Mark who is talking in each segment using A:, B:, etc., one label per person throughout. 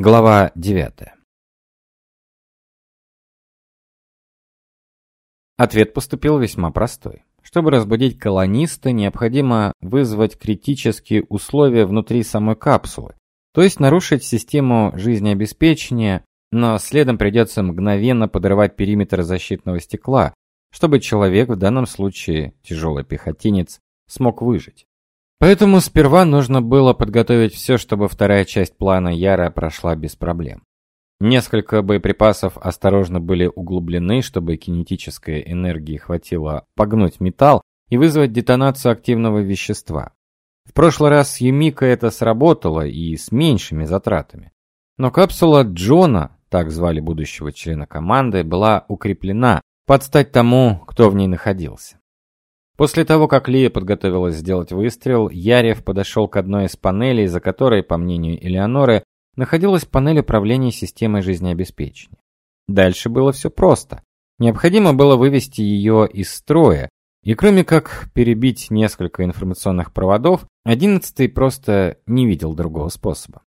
A: Глава 9. Ответ поступил весьма простой. Чтобы разбудить колониста, необходимо вызвать критические условия внутри самой капсулы, то есть нарушить систему жизнеобеспечения, но следом придется мгновенно подрывать периметр защитного стекла, чтобы человек, в данном случае тяжелый пехотинец, смог выжить. Поэтому сперва нужно было подготовить все, чтобы вторая часть плана Яра прошла без проблем. Несколько боеприпасов осторожно были углублены, чтобы кинетической энергии хватило погнуть металл и вызвать детонацию активного вещества. В прошлый раз с Юмика это сработало и с меньшими затратами. Но капсула Джона, так звали будущего члена команды, была укреплена под стать тому, кто в ней находился. После того, как Лия подготовилась сделать выстрел, Ярев подошел к одной из панелей, за которой, по мнению Элеоноры, находилась панель управления системой жизнеобеспечения. Дальше было все просто. Необходимо было вывести ее из строя, и кроме как перебить несколько информационных проводов, одиннадцатый просто не видел другого способа.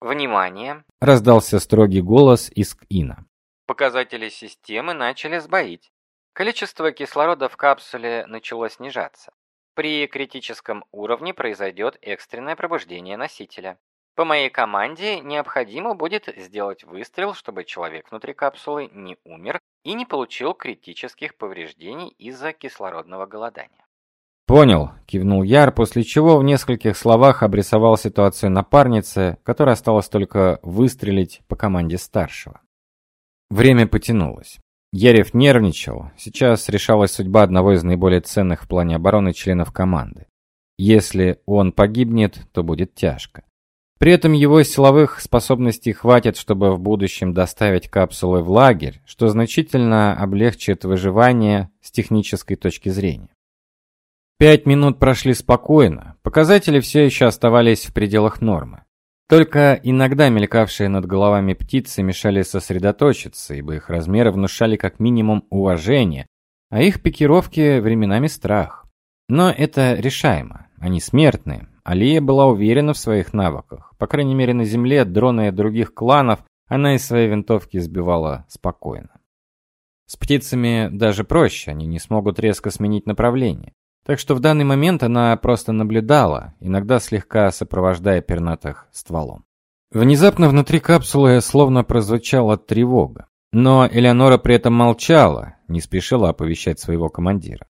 B: «Внимание!»
A: – раздался строгий голос из КИНа.
B: «Показатели системы начали сбоить. Количество кислорода в капсуле начало снижаться. При критическом уровне произойдет экстренное пробуждение носителя. По моей команде необходимо будет сделать выстрел, чтобы человек внутри капсулы не умер и не получил критических повреждений из-за кислородного голодания.
A: «Понял», – кивнул Яр, после чего в нескольких словах обрисовал ситуацию напарнице, которой осталось только выстрелить по команде старшего. Время потянулось. Ярев нервничал. Сейчас решалась судьба одного из наиболее ценных в плане обороны членов команды. Если он погибнет, то будет тяжко. При этом его силовых способностей хватит, чтобы в будущем доставить капсулы в лагерь, что значительно облегчит выживание с технической точки зрения. Пять минут прошли спокойно, показатели все еще оставались в пределах нормы. Только иногда мелькавшие над головами птицы мешали сосредоточиться, ибо их размеры внушали как минимум уважение, а их пикировки временами страх. Но это решаемо, они смертные. Алия была уверена в своих навыках. По крайней мере на земле дроны других кланов она из своей винтовки сбивала спокойно. С птицами даже проще, они не смогут резко сменить направление. Так что в данный момент она просто наблюдала, иногда слегка сопровождая пернатых стволом. Внезапно внутри капсулы словно прозвучала тревога. Но Элеонора при этом молчала, не спешила оповещать своего командира.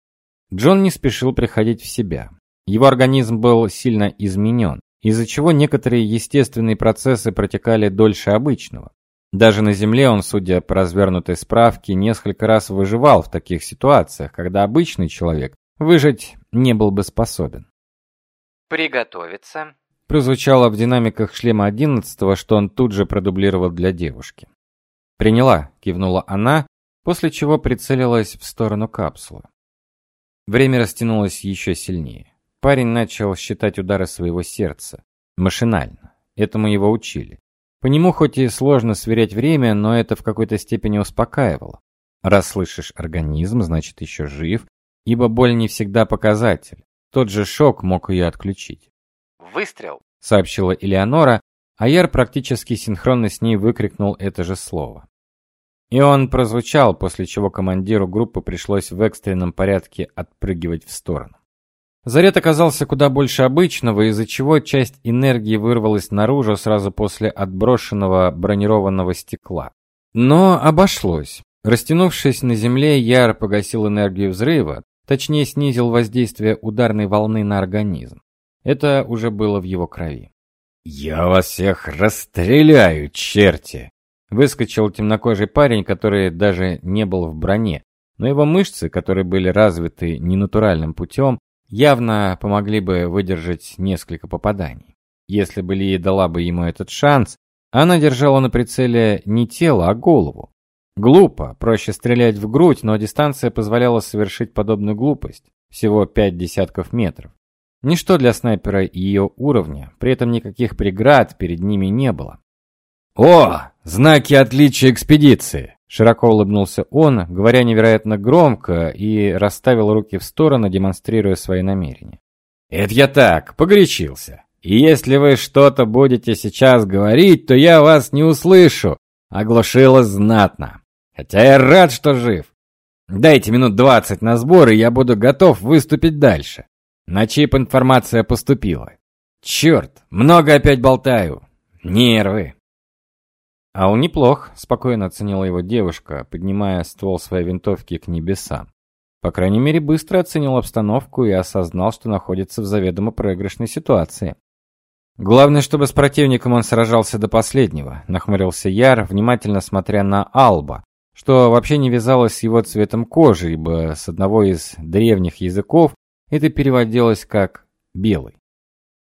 A: Джон не спешил приходить в себя. Его организм был сильно изменен, из-за чего некоторые естественные процессы протекали дольше обычного. Даже на Земле он, судя по развернутой справке, несколько раз выживал в таких ситуациях, когда обычный человек выжить не был бы способен.
B: «Приготовиться»,
A: прозвучало в динамиках шлема одиннадцатого, что он тут же продублировал для девушки. «Приняла», — кивнула она, после чего прицелилась в сторону капсулы. Время растянулось еще сильнее. Парень начал считать удары своего сердца. Машинально. Этому его учили. По нему хоть и сложно сверять время, но это в какой-то степени успокаивало. Раз слышишь организм, значит еще жив, ибо боль не всегда показатель. Тот же шок мог ее отключить.
B: «Выстрел!»
A: — сообщила Элеонора, а Яр практически синхронно с ней выкрикнул это же слово. И он прозвучал, после чего командиру группы пришлось в экстренном порядке отпрыгивать в сторону. Заряд оказался куда больше обычного, из-за чего часть энергии вырвалась наружу сразу после отброшенного бронированного стекла. Но обошлось. Растянувшись на земле, Яр погасил энергию взрыва, Точнее, снизил воздействие ударной волны на организм. Это уже было в его крови.
C: «Я вас всех расстреляю, черти!»
A: Выскочил темнокожий парень, который даже не был в броне, но его мышцы, которые были развиты ненатуральным путем, явно помогли бы выдержать несколько попаданий. Если бы Лия дала бы ему этот шанс, она держала на прицеле не тело, а голову. Глупо, проще стрелять в грудь, но дистанция позволяла совершить подобную глупость. Всего пять десятков метров. Ничто для снайпера ее уровня, при этом никаких преград перед ними не было.
C: «О, знаки отличия экспедиции!»
A: Широко улыбнулся он, говоря невероятно громко, и расставил руки в стороны, демонстрируя свои намерения.
C: «Это я так, погорячился. И если вы что-то будете сейчас говорить, то я вас не услышу. Оглушило знатно. Хотя я рад, что жив. Дайте минут двадцать на сбор, и я буду готов выступить дальше. На чип информация поступила. Черт, много опять болтаю. Нервы.
A: А он неплох, спокойно оценила его девушка, поднимая ствол своей винтовки к небесам. По крайней мере, быстро оценил обстановку и осознал, что находится в заведомо проигрышной ситуации. Главное, чтобы с противником он сражался до последнего, нахмурился Яр, внимательно смотря на Алба, что вообще не вязалось с его цветом кожи, ибо с одного из древних языков это переводилось как белый.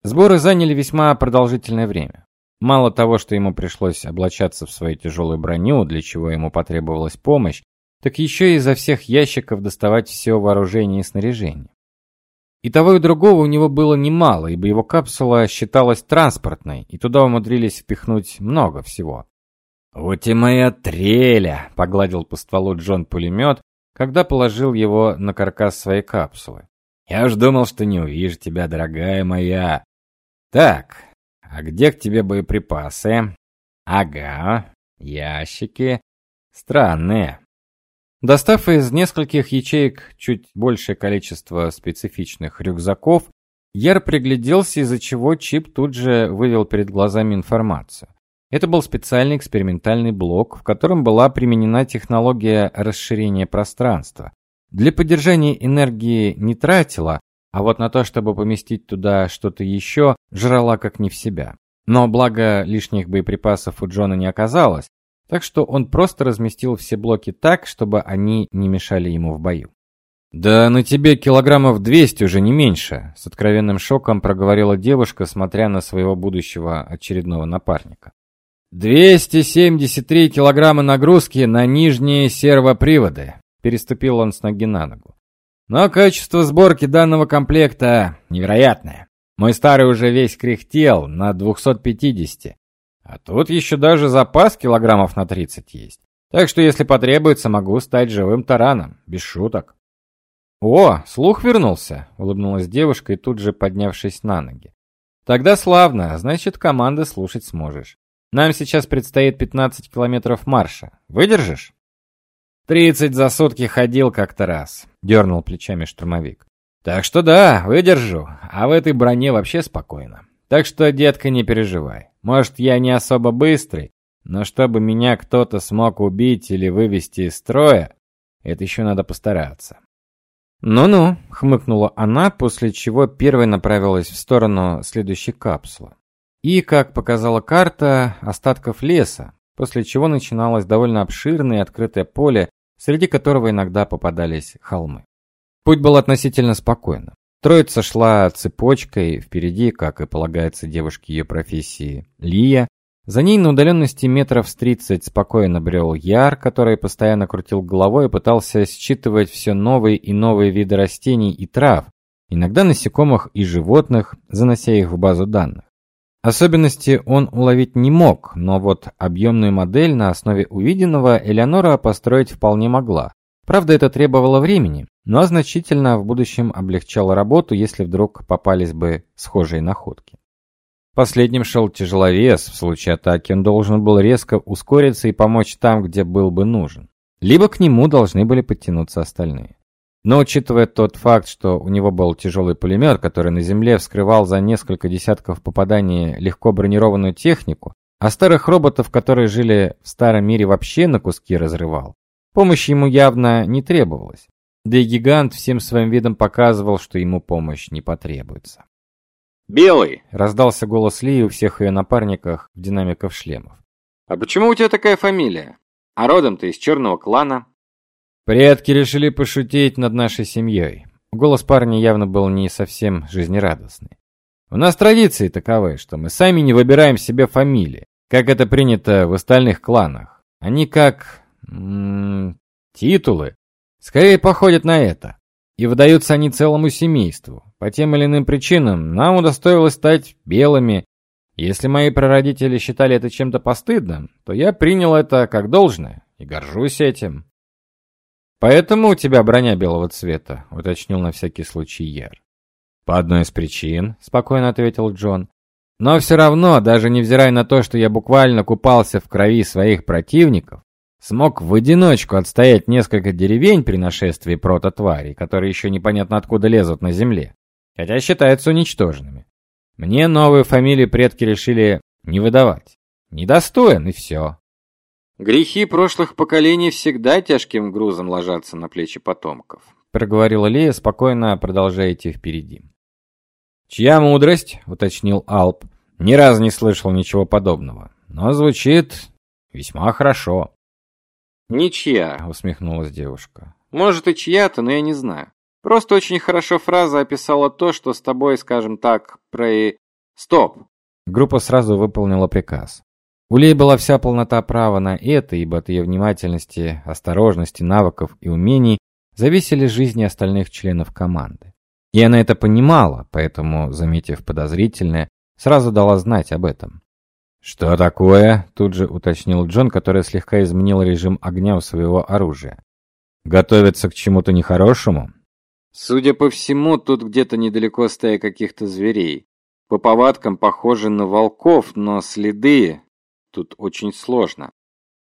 A: Сборы заняли весьма продолжительное время. Мало того, что ему пришлось облачаться в свою тяжелую броню, для чего ему потребовалась помощь, так еще и изо всех ящиков доставать все вооружение и снаряжение. И того и другого у него было немало, ибо его капсула считалась транспортной, и туда умудрились впихнуть много всего.
C: «Вот и моя треля!» — погладил по стволу Джон пулемет, когда положил его на каркас своей капсулы. «Я уж думал, что не увижу тебя, дорогая моя. Так, а где к тебе боеприпасы? Ага, ящики. Странные.
A: Достав из нескольких ячеек чуть большее количество специфичных рюкзаков, Яр пригляделся, из-за чего чип тут же вывел перед глазами информацию. Это был специальный экспериментальный блок, в котором была применена технология расширения пространства. Для поддержания энергии не тратила, а вот на то, чтобы поместить туда что-то еще, жрала как не в себя. Но благо лишних боеприпасов у Джона не оказалось, так что он просто разместил все блоки так, чтобы они не мешали ему в бою.
C: «Да на тебе килограммов 200 уже не меньше», — с откровенным шоком проговорила девушка, смотря на своего будущего очередного напарника. «273 килограмма нагрузки на нижние сервоприводы», — переступил он с ноги на ногу. «Но качество сборки данного комплекта невероятное. Мой старый уже весь кряхтел на 250, а тут еще даже запас килограммов на 30 есть. Так что если потребуется, могу стать живым тараном, без шуток.
A: О, слух вернулся, улыбнулась девушка и тут же поднявшись на ноги. Тогда славно, значит, команды слушать сможешь. Нам сейчас предстоит 15 километров марша. Выдержишь?
C: 30 за сутки ходил как-то раз, дернул плечами штурмовик. Так что да, выдержу, а в этой броне вообще спокойно. Так что, детка, не переживай. Может, я не особо быстрый, но чтобы меня кто-то смог убить или вывести из строя, это еще надо постараться.
A: «Ну-ну», — хмыкнула она, после чего первой направилась в сторону следующей капсулы. И, как показала карта, остатков леса, после чего начиналось довольно обширное открытое поле, среди которого иногда попадались холмы. Путь был относительно спокойным. Троица шла цепочкой, впереди, как и полагается девушке ее профессии, Лия. За ней на удаленности метров с тридцать спокойно брел Яр, который постоянно крутил головой и пытался считывать все новые и новые виды растений и трав, иногда насекомых и животных, занося их в базу данных. Особенности он уловить не мог, но вот объемную модель на основе увиденного Элеонора построить вполне могла. Правда, это требовало времени, но значительно в будущем облегчало работу, если вдруг попались бы схожие находки. Последним шел тяжеловес, в случае атаки он должен был резко ускориться и помочь там, где был бы нужен. Либо к нему должны были подтянуться остальные. Но учитывая тот факт, что у него был тяжелый пулемет, который на земле вскрывал за несколько десятков попаданий легко бронированную технику, а старых роботов, которые жили в старом мире, вообще на куски разрывал, Помощь ему явно не требовалась. Да и гигант всем своим видом показывал, что ему помощь не потребуется.
B: «Белый!»
A: — раздался голос Ли у всех ее напарниках в динамиках шлемов.
B: «А почему у тебя такая фамилия? А родом ты из черного клана?»
C: «Предки решили пошутить над нашей семьей». Голос парня явно был не совсем жизнерадостный. «У нас традиции таковы, что мы сами не выбираем себе фамилии, как это принято в остальных кланах. Они как титулы. Скорее походят на это. И выдаются они целому семейству. По тем или иным причинам нам удостоилось стать белыми. Если мои прародители считали это чем-то постыдным, то я принял это как должное и горжусь этим. Поэтому у тебя броня белого цвета, уточнил на всякий случай Ер. По одной из причин, спокойно ответил Джон. Но все равно, даже невзирая на то, что я буквально купался в крови своих противников, смог в одиночку отстоять несколько деревень при нашествии прототварей, которые еще непонятно откуда лезут на земле, хотя считаются уничтоженными. Мне новые фамилии предки решили не выдавать. Недостоин, и все.
A: Грехи прошлых поколений всегда тяжким грузом ложатся на плечи потомков,
C: проговорила Лея, спокойно продолжая идти впереди. «Чья мудрость?» — уточнил Алп. «Ни разу не слышал ничего подобного, но звучит весьма хорошо».
A: «Ничья», — усмехнулась девушка. «Может и чья-то, но я не знаю. Просто очень хорошо фраза описала то, что с тобой, скажем так, про. Стоп!»
C: Группа сразу выполнила приказ. У Лей была вся полнота права на это, ибо от ее внимательности, осторожности, навыков и умений зависели жизни остальных членов команды. И она это понимала, поэтому, заметив подозрительное, сразу дала знать об этом. «Что такое?» – тут же уточнил Джон, который слегка изменил режим огня у своего оружия. «Готовится к чему-то нехорошему?»
A: «Судя по всему, тут где-то недалеко стая каких-то зверей. По повадкам похожи на волков, но следы тут очень сложно.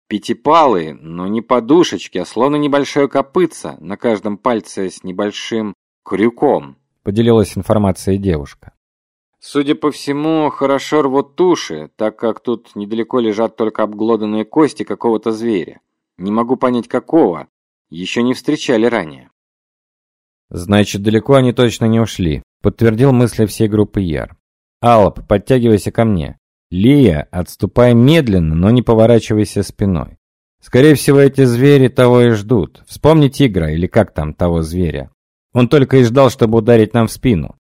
A: Пятипалые, но не подушечки, а словно небольшое копытце на каждом пальце с небольшим крюком
C: поделилась информацией девушка.
A: Судя по всему, хорошо рвут туши, так как тут недалеко лежат только обглоданные кости какого-то зверя. Не могу понять какого, еще не встречали ранее.
C: Значит, далеко они точно не ушли, подтвердил мысли всей группы Яр. Алап, подтягивайся ко мне. Лия, отступай медленно, но не поворачивайся спиной. Скорее всего, эти звери того и ждут. Вспомни тигра или как там того зверя. Он только и ждал, чтобы ударить нам в спину.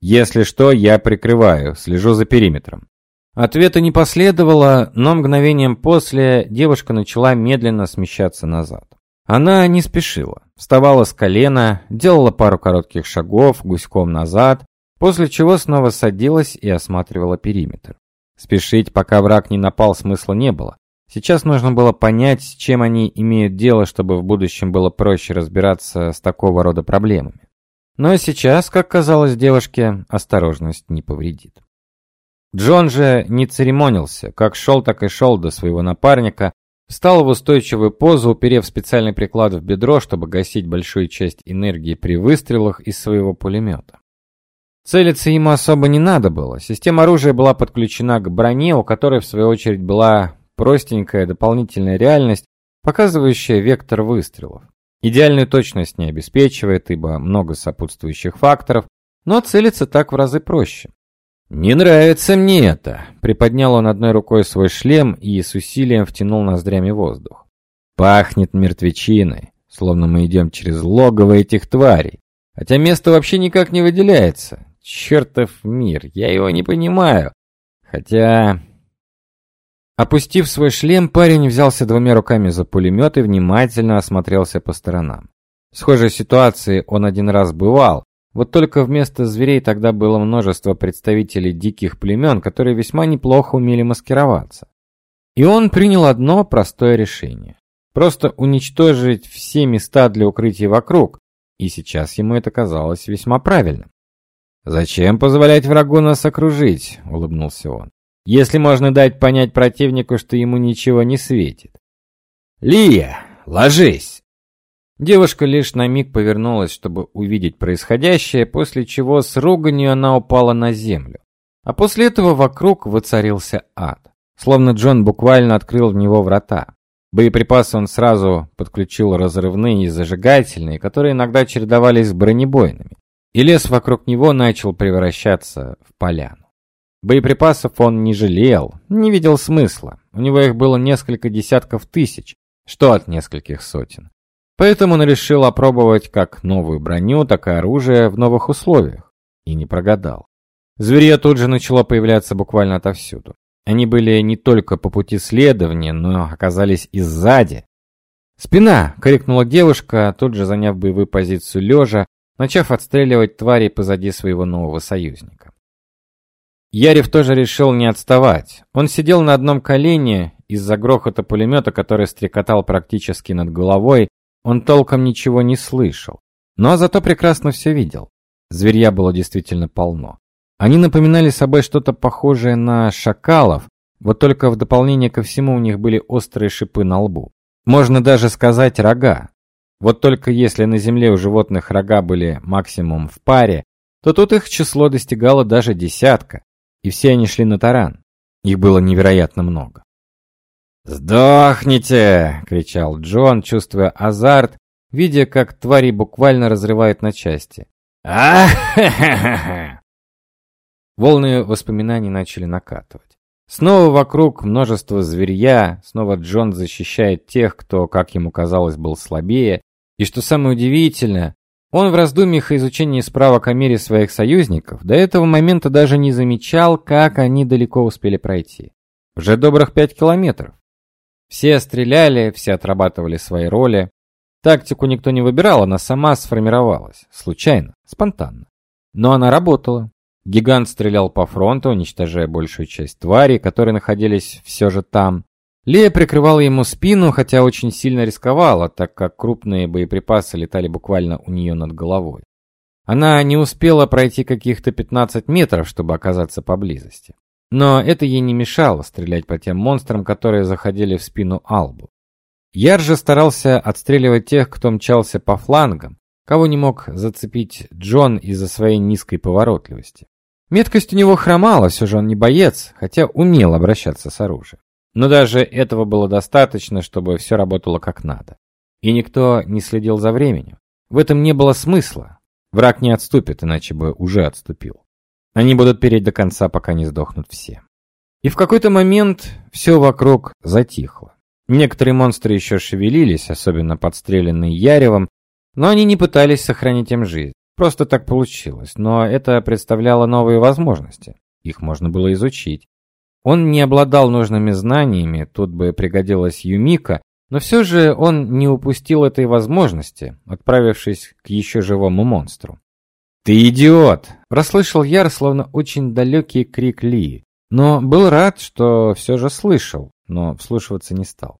C: Если что, я прикрываю, слежу за периметром. Ответа не последовало, но мгновением после девушка начала медленно смещаться назад. Она не спешила, вставала с колена, делала пару коротких шагов гуськом назад, после чего снова садилась и осматривала периметр. Спешить, пока враг не напал, смысла не было. Сейчас нужно было понять, с чем они имеют дело, чтобы в будущем было проще разбираться с такого рода проблемами. Но сейчас, как казалось девушке, осторожность не повредит. Джон же не церемонился, как шел, так и шел до своего напарника, встал в устойчивую позу, уперев специальный приклад в бедро, чтобы гасить большую часть энергии при выстрелах из своего пулемета. Целиться ему особо не надо было. Система оружия была подключена к броне, у которой в свою очередь была простенькая дополнительная реальность, показывающая вектор выстрелов. Идеальную точность не обеспечивает, ибо много сопутствующих факторов, но целиться так в разы проще. «Не нравится мне это!» Приподнял он одной рукой свой шлем и с усилием втянул ноздрями воздух. «Пахнет мертвечиной, словно мы идем через логово этих тварей. Хотя место вообще никак не выделяется. Чертов мир, я его не понимаю. Хотя Опустив свой шлем, парень взялся двумя руками за пулемет и внимательно осмотрелся по сторонам. В схожей ситуации он один раз бывал, вот только вместо зверей тогда было множество представителей диких племен, которые весьма неплохо умели маскироваться. И он принял одно простое решение. Просто уничтожить все места для укрытия вокруг, и сейчас ему это казалось весьма правильным. «Зачем позволять врагу нас окружить?» — улыбнулся он если можно дать понять противнику, что ему ничего не светит. «Лия, ложись!» Девушка лишь на миг повернулась, чтобы увидеть происходящее, после чего с руганью она упала на землю. А после этого вокруг воцарился ад. Словно Джон буквально открыл в него врата. Боеприпасы он сразу подключил разрывные и зажигательные, которые иногда чередовались с бронебойными. И лес вокруг него начал превращаться в поляну. Боеприпасов он не жалел, не видел смысла. У него их было несколько десятков тысяч, что от нескольких сотен. Поэтому он решил опробовать как новую броню, так и оружие в новых условиях. И не прогадал. Зверье тут же начало появляться буквально отовсюду. Они были не только по пути следования, но оказались и сзади. «Спина!» — крикнула девушка, тут же заняв боевую позицию лежа, начав отстреливать тварей позади своего нового союзника. Ярев тоже решил не отставать. Он сидел на одном колене, из-за грохота пулемета, который стрекотал практически над головой, он толком ничего не слышал. Но зато прекрасно все видел. Зверья было действительно полно.
A: Они напоминали собой что-то похожее на шакалов, вот только в дополнение ко всему у них были острые шипы на лбу. Можно даже сказать рога. Вот только если на земле у животных рога были максимум в паре, то тут их число достигало даже десятка, и все они шли на таран. Их было невероятно много. «Сдохните!» — кричал Джон, чувствуя азарт, видя, как твари буквально разрывают на части. а Волны воспоминаний начали накатывать. Снова вокруг множество зверья, снова Джон защищает тех, кто, как ему казалось, был слабее, и что самое удивительное, он в раздумьях и изучении справок о мире своих союзников до этого момента даже не замечал, как они далеко успели пройти. Уже добрых пять километров. Все стреляли, все отрабатывали свои роли. Тактику никто не выбирал, она сама сформировалась, случайно, спонтанно. Но она работала. Гигант стрелял по фронту, уничтожая большую часть тварей, которые находились все же там. Лея прикрывала ему спину, хотя очень сильно рисковала, так как крупные боеприпасы летали буквально у нее над головой. Она не успела пройти каких-то 15 метров, чтобы оказаться поблизости. Но это ей не мешало стрелять по тем монстрам, которые заходили в спину Албу. Яр же старался отстреливать тех, кто мчался по флангам, кого не мог зацепить Джон из-за своей низкой поворотливости. Меткость у него хромала, все же он не боец, хотя умел обращаться с оружием. Но даже этого было достаточно, чтобы все работало как надо. И никто не следил за временем. В этом не было смысла. Враг не отступит, иначе бы уже отступил. Они будут переть до конца, пока не сдохнут все. И в какой-то момент все вокруг затихло. Некоторые монстры еще шевелились, особенно подстреленные Яревом, но они не пытались сохранить им жизнь. Просто так получилось, но это представляло новые возможности. Их можно было изучить. Он не обладал нужными знаниями, тут бы пригодилась Юмика, но все же он не упустил этой возможности, отправившись к еще живому монстру. «Ты идиот!» – расслышал Яр, словно очень далекий крик Ли, но был рад, что все же слышал, но вслушиваться не стал.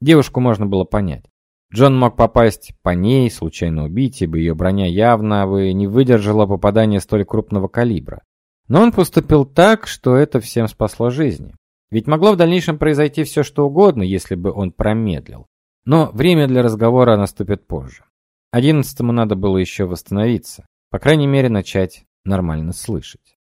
A: Девушку можно было понять. Джон мог попасть по ней, случайно убить, ибо ее броня явно бы не выдержала попадания столь крупного калибра. Но он поступил так, что это всем спасло жизни. Ведь могло в дальнейшем произойти все, что угодно, если бы он промедлил. Но время для разговора наступит позже. Одиннадцатому надо было еще восстановиться, по крайней мере начать нормально слышать.